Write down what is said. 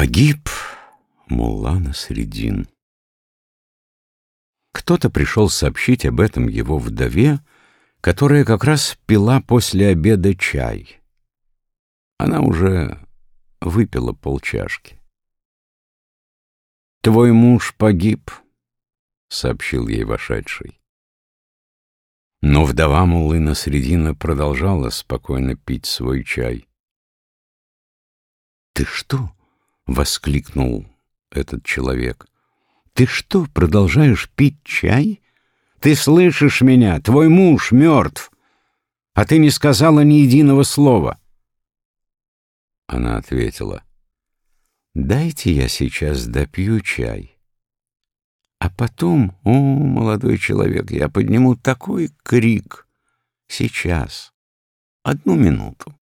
Погиб Мулла Насредин. Кто-то пришел сообщить об этом его вдове, которая как раз пила после обеда чай. Она уже выпила полчашки. «Твой муж погиб», — сообщил ей вошедший. Но вдова Муллы Насредина продолжала спокойно пить свой чай. «Ты что?» — воскликнул этот человек. «Ты что, продолжаешь пить чай? Ты слышишь меня? Твой муж мертв, а ты не сказала ни единого слова». Она ответила, «Дайте я сейчас допью чай». А потом, о, молодой человек, я подниму такой крик. Сейчас. Одну минуту.